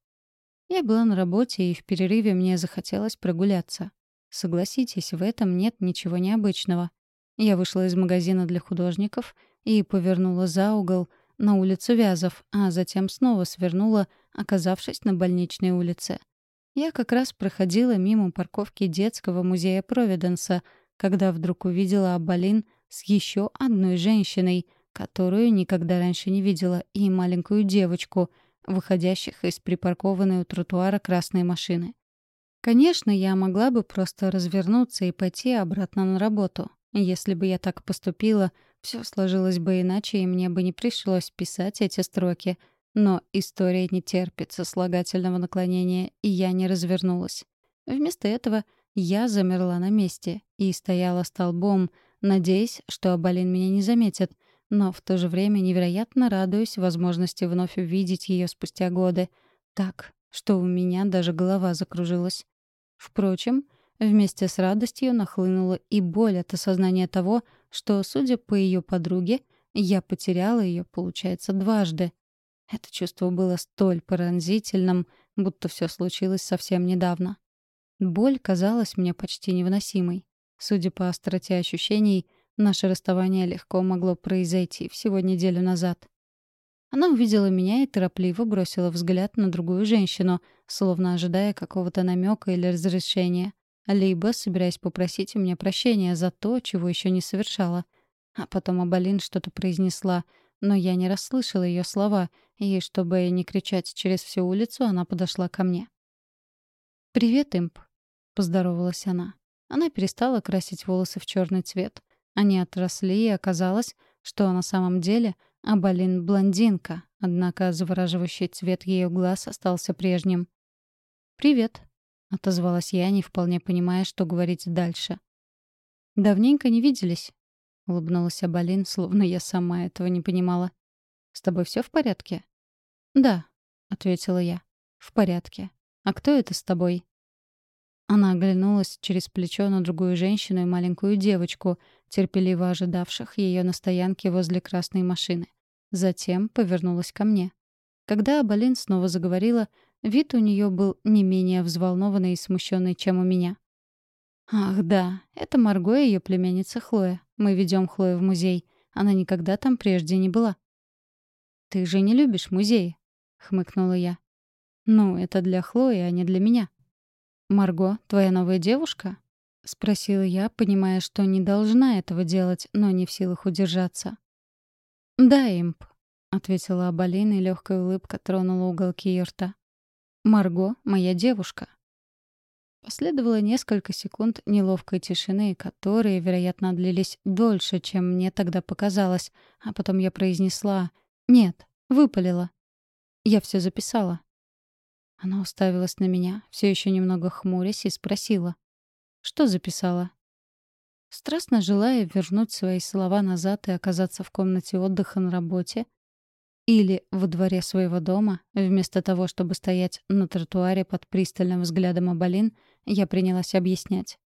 Я была на работе, и в перерыве мне захотелось прогуляться. Согласитесь, в этом нет ничего необычного. Я вышла из магазина для художников и повернула за угол — на улицу Вязов, а затем снова свернула, оказавшись на больничной улице. Я как раз проходила мимо парковки детского музея Провиденса, когда вдруг увидела Абалин с еще одной женщиной, которую никогда раньше не видела, и маленькую девочку, выходящих из припаркованной у тротуара красной машины. Конечно, я могла бы просто развернуться и пойти обратно на работу. Если бы я так поступила, все сложилось бы иначе, и мне бы не пришлось писать эти строки. Но история не терпит сослагательного наклонения, и я не развернулась. Вместо этого я замерла на месте и стояла столбом, надеясь, что Абалин меня не заметит, но в то же время невероятно радуюсь возможности вновь увидеть ее спустя годы. Так, что у меня даже голова закружилась. Впрочем, Вместе с радостью нахлынула и боль от осознания того, что, судя по ее подруге, я потеряла ее, получается, дважды. Это чувство было столь пронзительным, будто все случилось совсем недавно. Боль казалась мне почти невыносимой. Судя по остроте ощущений, наше расставание легко могло произойти всего неделю назад. Она увидела меня и торопливо бросила взгляд на другую женщину, словно ожидая какого-то намека или разрешения либо собираясь попросить у меня прощения за то, чего еще не совершала. А потом Абалин что-то произнесла, но я не расслышала ее слова, и, чтобы не кричать через всю улицу, она подошла ко мне. «Привет, имп», — поздоровалась она. Она перестала красить волосы в черный цвет. Они отросли, и оказалось, что на самом деле Абалин — блондинка, однако завораживающий цвет ее глаз остался прежним. «Привет», — отозвалась я, не вполне понимая, что говорить дальше. «Давненько не виделись», — улыбнулась Абалин, словно я сама этого не понимала. «С тобой все в порядке?» «Да», — ответила я. «В порядке. А кто это с тобой?» Она оглянулась через плечо на другую женщину и маленькую девочку, терпеливо ожидавших ее на стоянке возле красной машины. Затем повернулась ко мне. Когда Абалин снова заговорила, Вид у нее был не менее взволнованный и смущенный, чем у меня. «Ах, да, это Марго и ее племянница Хлоя. Мы ведем Хлою в музей. Она никогда там прежде не была». «Ты же не любишь музеи?» — хмыкнула я. «Ну, это для Хлои, а не для меня». «Марго, твоя новая девушка?» — спросила я, понимая, что не должна этого делать, но не в силах удержаться. «Да, имп», — ответила Абалина, и легкая улыбка тронула уголки ее рта. Марго — моя девушка. Последовало несколько секунд неловкой тишины, которые, вероятно, длились дольше, чем мне тогда показалось, а потом я произнесла «Нет, выпалила». Я все записала. Она уставилась на меня, все еще немного хмурясь, и спросила. «Что записала?» Страстно желая вернуть свои слова назад и оказаться в комнате отдыха на работе, или во дворе своего дома, вместо того, чтобы стоять на тротуаре под пристальным взглядом Абалин, я принялась объяснять.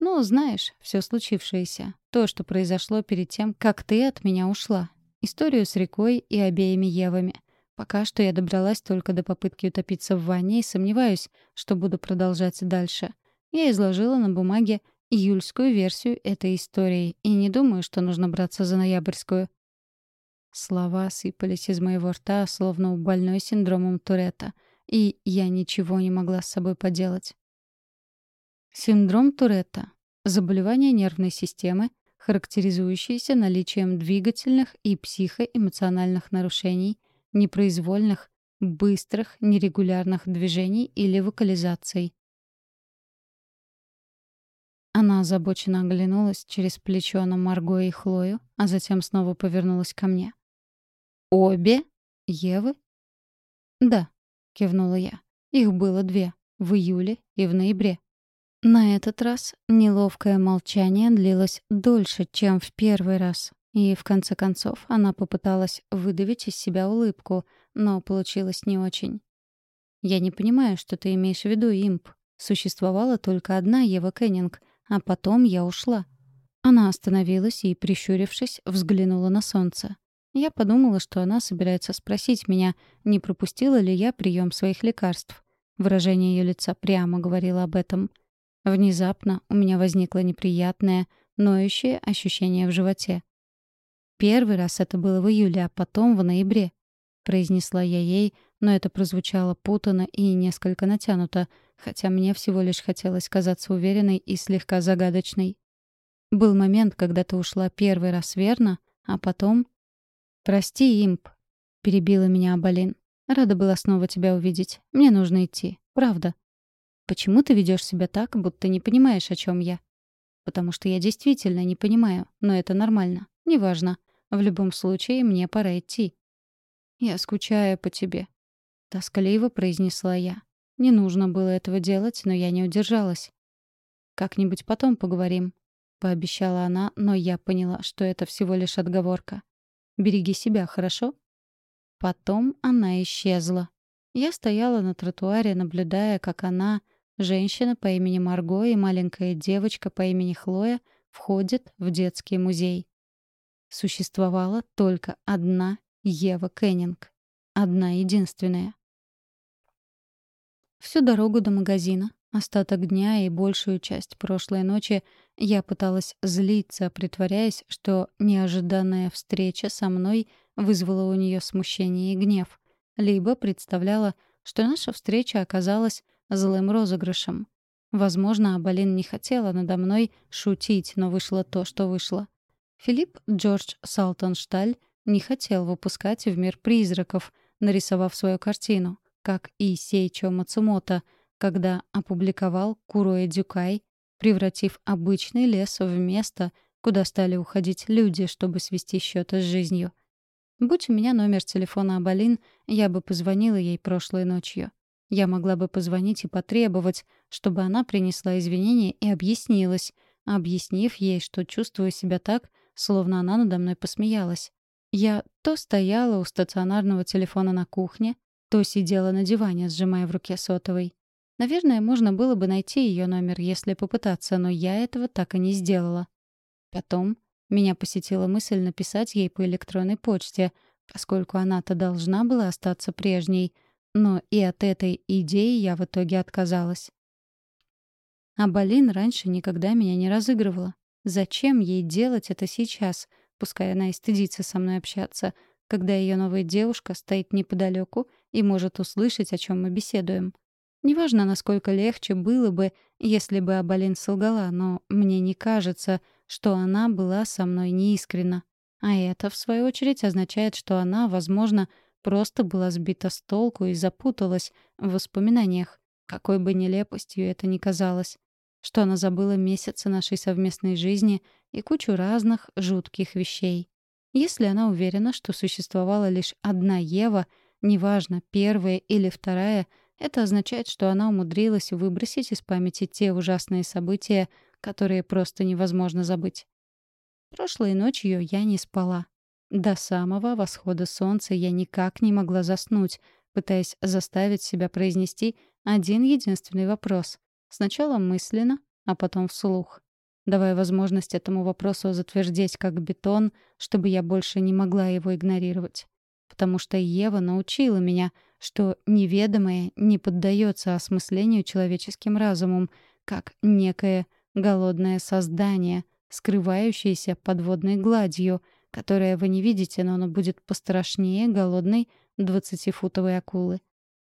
Ну, знаешь, все случившееся. То, что произошло перед тем, как ты от меня ушла. Историю с рекой и обеими Евами. Пока что я добралась только до попытки утопиться в ванне и сомневаюсь, что буду продолжать дальше. Я изложила на бумаге июльскую версию этой истории и не думаю, что нужно браться за ноябрьскую. Слова сыпались из моего рта, словно у больной синдромом Туретта, и я ничего не могла с собой поделать. Синдром Туретта — заболевание нервной системы, характеризующееся наличием двигательных и психоэмоциональных нарушений, непроизвольных, быстрых, нерегулярных движений или вокализаций. Она озабоченно оглянулась через плечо на Марго и Хлою, а затем снова повернулась ко мне. «Обе? Евы?» «Да», — кивнула я. «Их было две — в июле и в ноябре». На этот раз неловкое молчание длилось дольше, чем в первый раз. И, в конце концов, она попыталась выдавить из себя улыбку, но получилось не очень. «Я не понимаю, что ты имеешь в виду, имп. Существовала только одна Ева Кеннинг, а потом я ушла». Она остановилась и, прищурившись, взглянула на солнце. Я подумала, что она собирается спросить меня, не пропустила ли я прием своих лекарств. Выражение ее лица прямо говорило об этом. Внезапно у меня возникло неприятное, ноющее ощущение в животе. Первый раз это было в июле, а потом в ноябре. Произнесла я ей, но это прозвучало путано и несколько натянуто, хотя мне всего лишь хотелось казаться уверенной и слегка загадочной. Был момент, когда ты ушла первый раз, верно? А потом «Прости, имп», — перебила меня Абалин. «Рада была снова тебя увидеть. Мне нужно идти. Правда». «Почему ты ведешь себя так, будто не понимаешь, о чем я?» «Потому что я действительно не понимаю, но это нормально. Неважно. В любом случае, мне пора идти». «Я скучаю по тебе», — тоскливо произнесла я. Не нужно было этого делать, но я не удержалась. «Как-нибудь потом поговорим», — пообещала она, но я поняла, что это всего лишь отговорка. Береги себя, хорошо?» Потом она исчезла. Я стояла на тротуаре, наблюдая, как она, женщина по имени Марго и маленькая девочка по имени Хлоя, входит в детский музей. Существовала только одна Ева Кеннинг. Одна единственная. Всю дорогу до магазина Остаток дня и большую часть прошлой ночи я пыталась злиться, притворяясь, что неожиданная встреча со мной вызвала у нее смущение и гнев. Либо представляла, что наша встреча оказалась злым розыгрышем. Возможно, Абалин не хотела надо мной шутить, но вышло то, что вышло. Филипп Джордж Салтоншталь не хотел выпускать в мир призраков, нарисовав свою картину, как и Сейчо Мацумото — когда опубликовал Куроэ Дюкай, превратив обычный лес в место, куда стали уходить люди, чтобы свести счеты с жизнью. Будь у меня номер телефона Абалин, я бы позвонила ей прошлой ночью. Я могла бы позвонить и потребовать, чтобы она принесла извинения и объяснилась, объяснив ей, что чувствую себя так, словно она надо мной посмеялась. Я то стояла у стационарного телефона на кухне, то сидела на диване, сжимая в руке сотовый. Наверное, можно было бы найти ее номер, если попытаться, но я этого так и не сделала. Потом меня посетила мысль написать ей по электронной почте, поскольку она-то должна была остаться прежней, но и от этой идеи я в итоге отказалась. А Балин раньше никогда меня не разыгрывала. Зачем ей делать это сейчас, пускай она и стыдится со мной общаться, когда ее новая девушка стоит неподалеку и может услышать, о чем мы беседуем? Неважно, насколько легче было бы, если бы Абалин солгала, но мне не кажется, что она была со мной неискренна. А это, в свою очередь, означает, что она, возможно, просто была сбита с толку и запуталась в воспоминаниях, какой бы нелепостью это ни казалось. Что она забыла месяцы нашей совместной жизни и кучу разных жутких вещей. Если она уверена, что существовала лишь одна Ева, неважно, первая или вторая — это означает, что она умудрилась выбросить из памяти те ужасные события, которые просто невозможно забыть. Прошлой ночью я не спала. До самого восхода солнца я никак не могла заснуть, пытаясь заставить себя произнести один единственный вопрос. Сначала мысленно, а потом вслух. давая возможность этому вопросу затвердеть как бетон, чтобы я больше не могла его игнорировать. Потому что Ева научила меня, что неведомое не поддается осмыслению человеческим разумом, как некое голодное создание, скрывающееся под водной гладью, которое вы не видите, но оно будет пострашнее голодной двадцатифутовой акулы.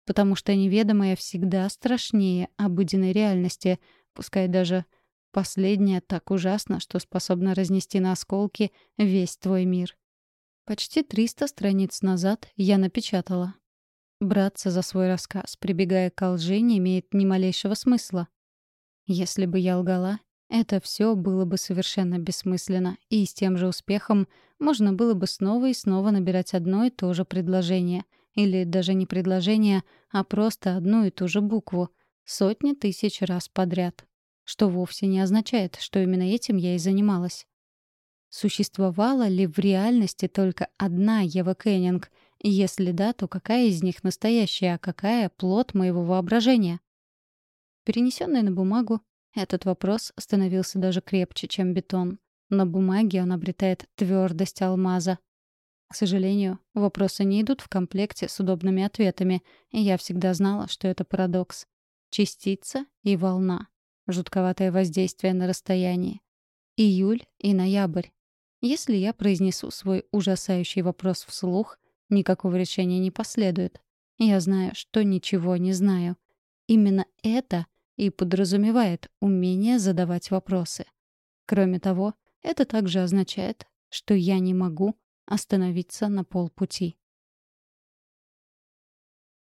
Потому что неведомое всегда страшнее обыденной реальности, пускай даже последняя так ужасно, что способна разнести на осколки весь твой мир. Почти 300 страниц назад я напечатала. Браться за свой рассказ, прибегая к лжи, не имеет ни малейшего смысла. Если бы я лгала, это все было бы совершенно бессмысленно, и с тем же успехом можно было бы снова и снова набирать одно и то же предложение. Или даже не предложение, а просто одну и ту же букву. Сотни тысяч раз подряд. Что вовсе не означает, что именно этим я и занималась. Существовала ли в реальности только одна Ева Кеннинг? Если да, то какая из них настоящая, а какая — плод моего воображения? Перенесенный на бумагу, этот вопрос становился даже крепче, чем бетон. На бумаге он обретает твердость алмаза. К сожалению, вопросы не идут в комплекте с удобными ответами, и я всегда знала, что это парадокс. Частица и волна. Жутковатое воздействие на расстоянии. Июль и ноябрь. Если я произнесу свой ужасающий вопрос вслух, никакого решения не последует. Я знаю, что ничего не знаю. Именно это и подразумевает умение задавать вопросы. Кроме того, это также означает, что я не могу остановиться на полпути.